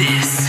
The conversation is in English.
this.